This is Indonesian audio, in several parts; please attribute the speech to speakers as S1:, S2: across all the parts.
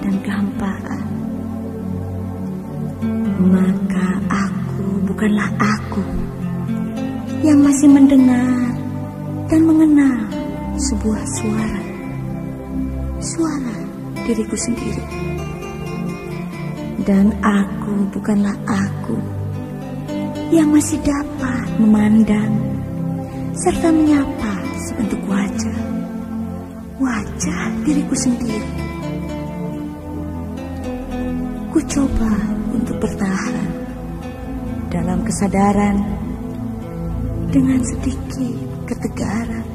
S1: dan kehampaan Maka aku bukanlah aku Yang masih mendengar dan mengenal sebuah suara. Suara diriku sendiri. Dan aku bukanlah aku Yang masih dapat memandang Serta menyapa sebentuk wajah. Wajah diriku sendiri coba untuk bertahan dalam kesadaran dengan sedikit ketegaran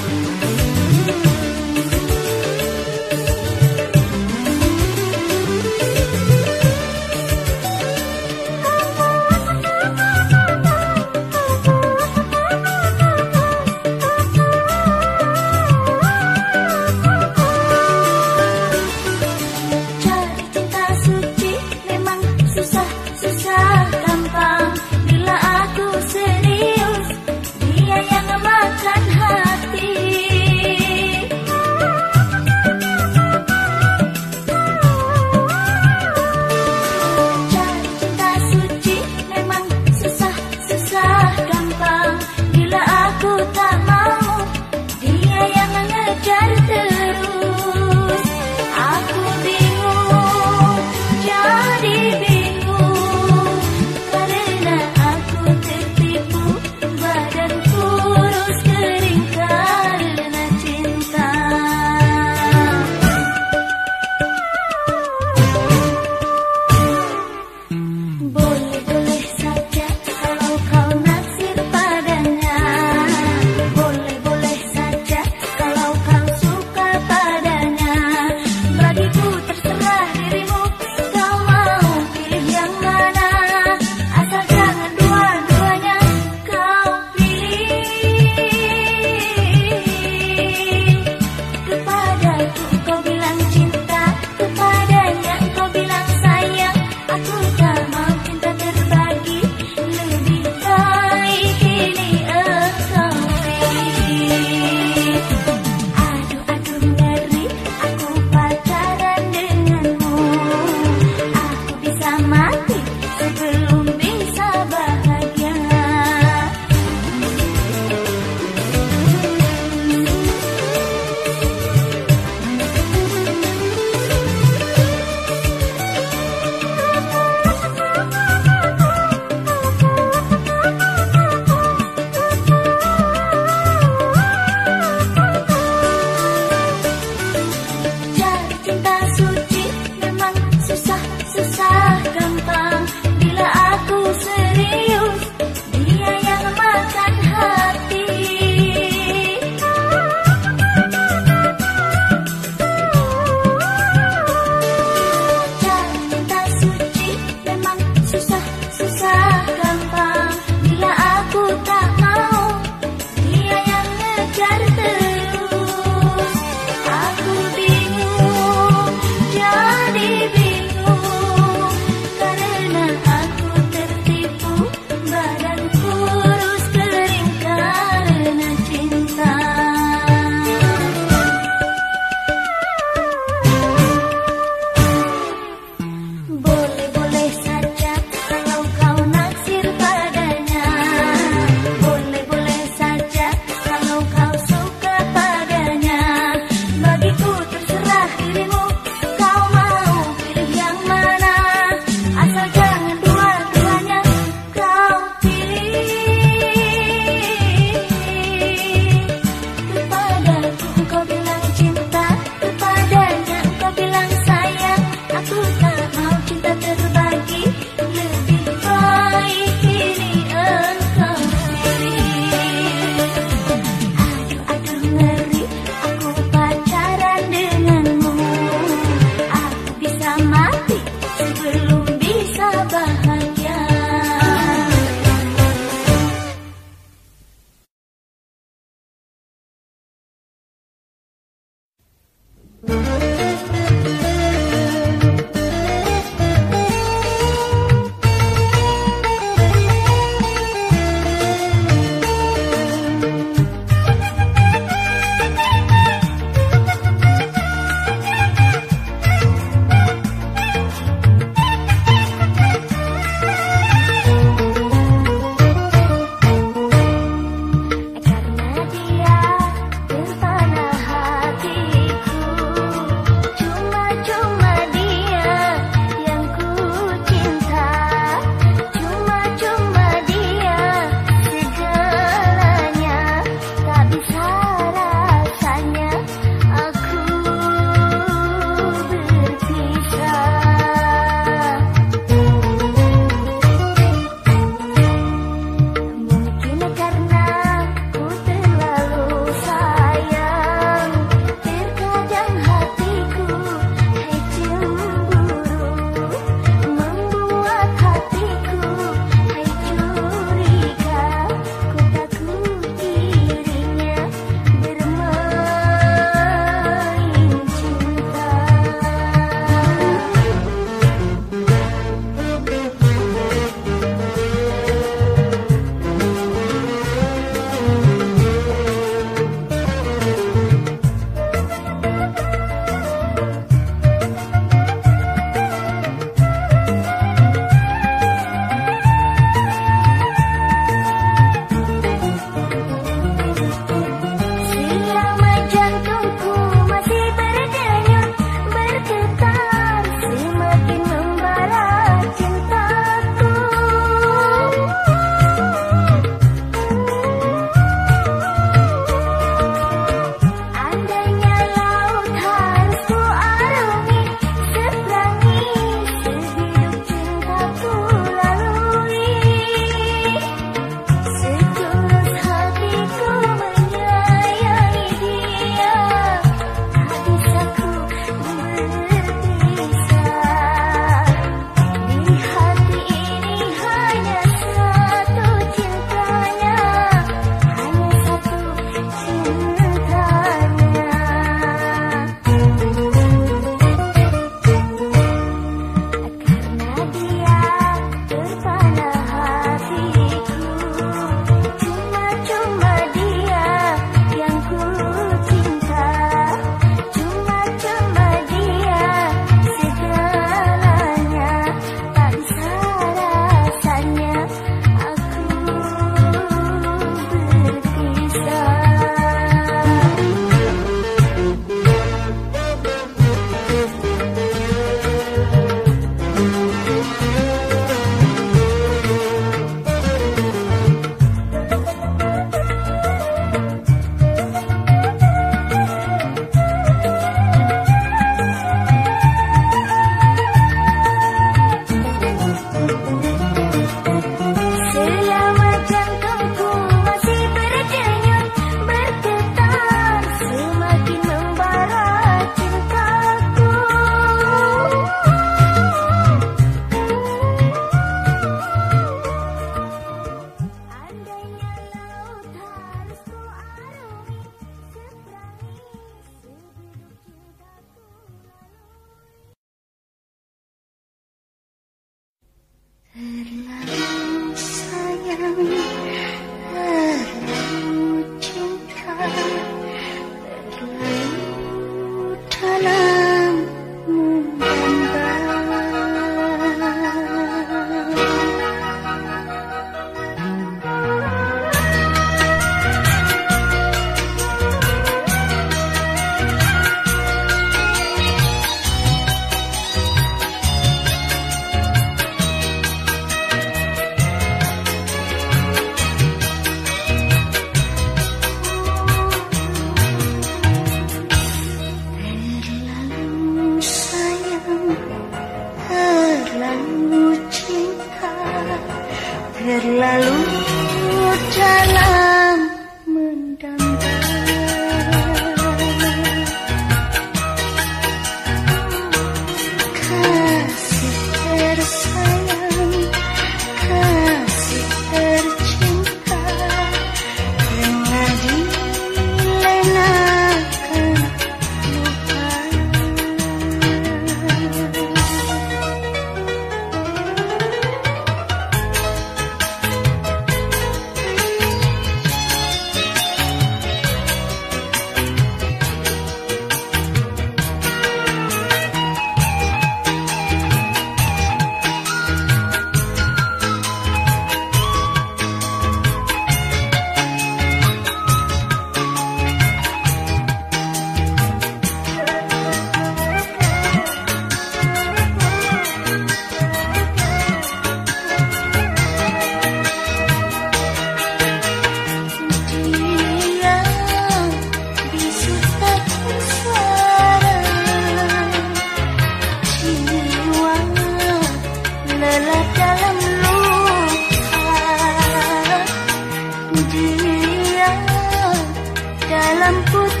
S1: 看
S2: 不。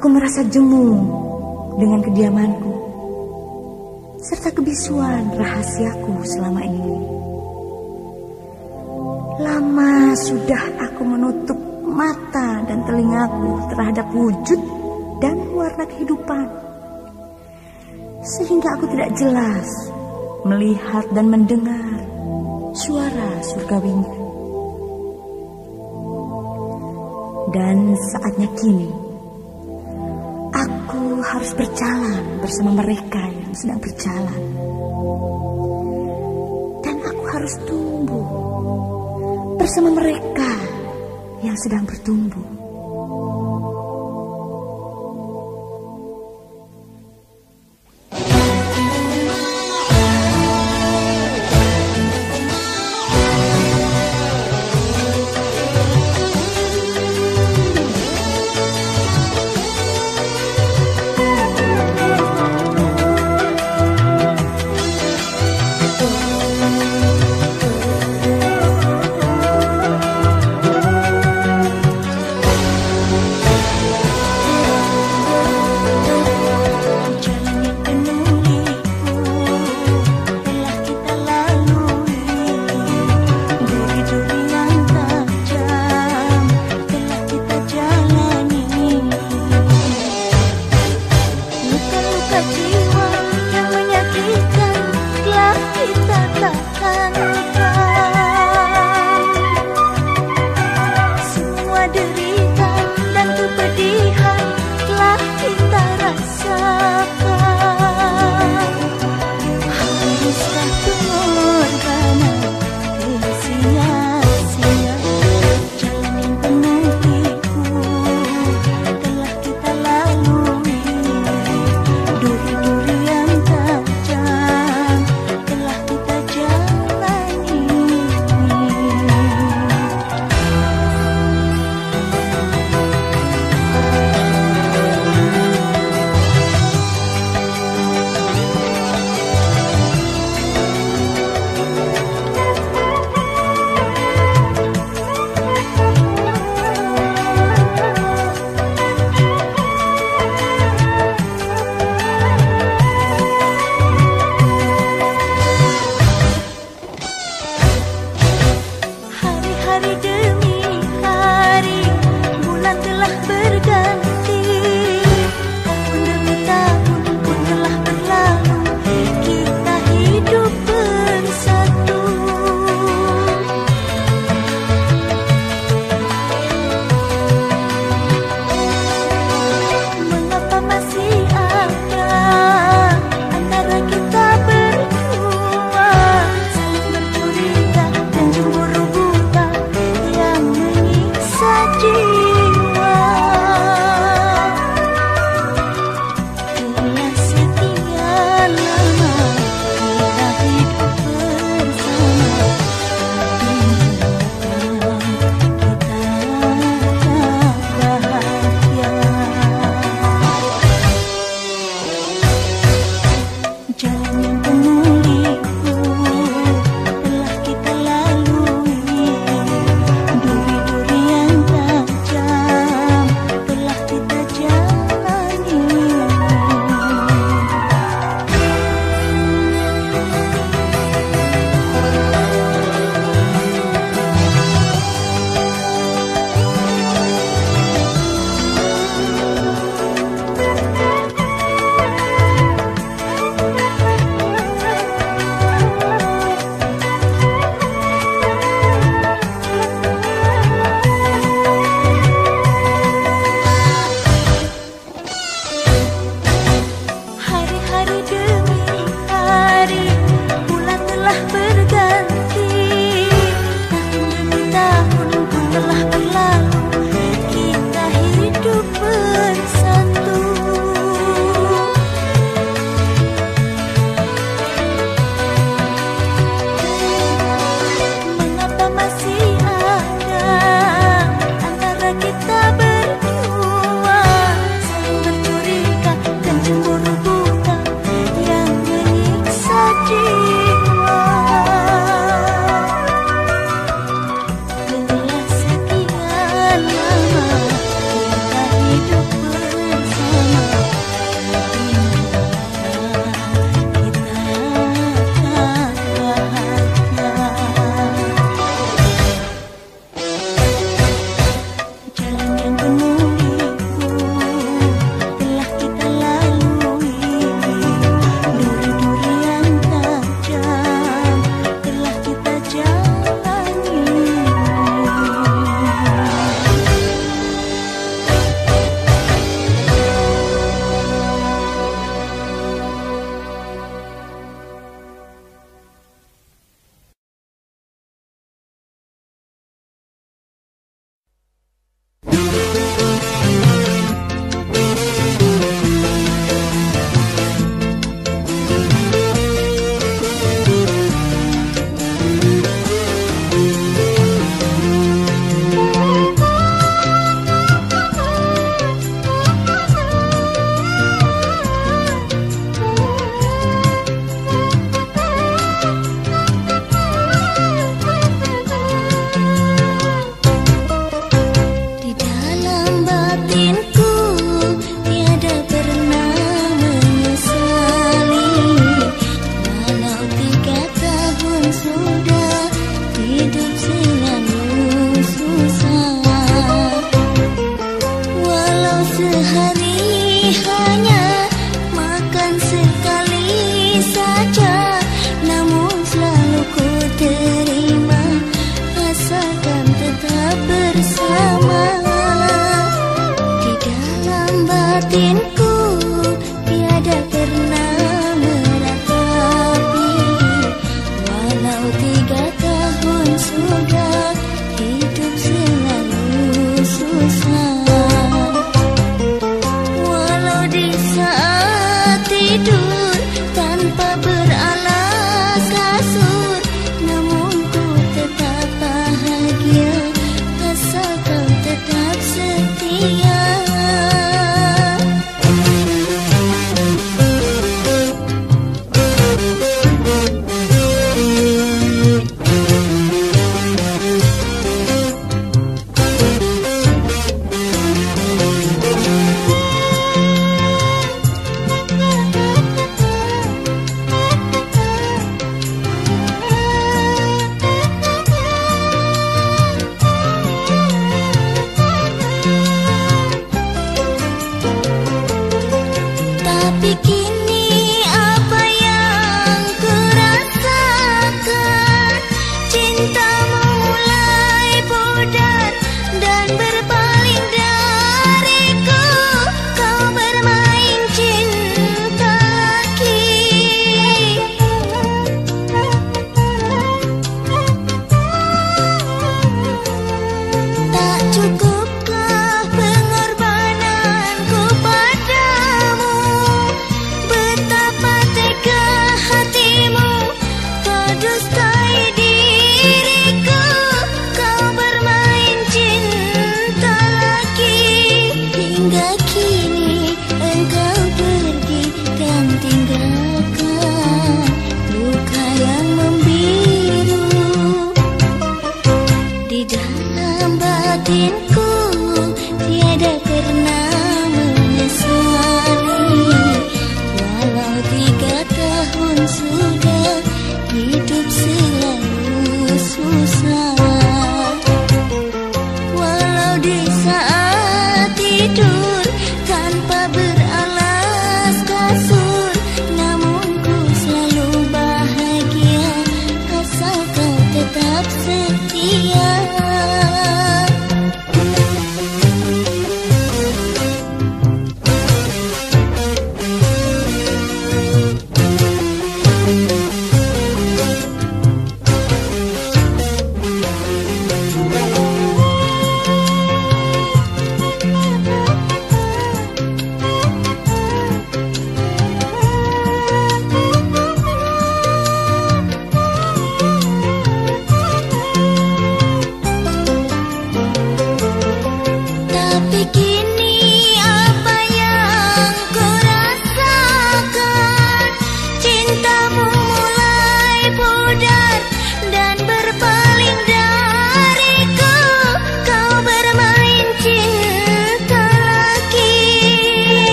S2: Aku
S1: merasa jemu dengan kediamanku serta kebisuan rahasiaku selama ini. Lama sudah aku menutup mata dan telingaku terhadap wujud dan warna kehidupan sehingga aku tidak jelas melihat dan mendengar suara surgawinya. Dan saatnya kini, harus berjalan bersama mereka yang sedang berjalan. Dan aku harus tumbuh bersama mereka yang sedang bertumbuh.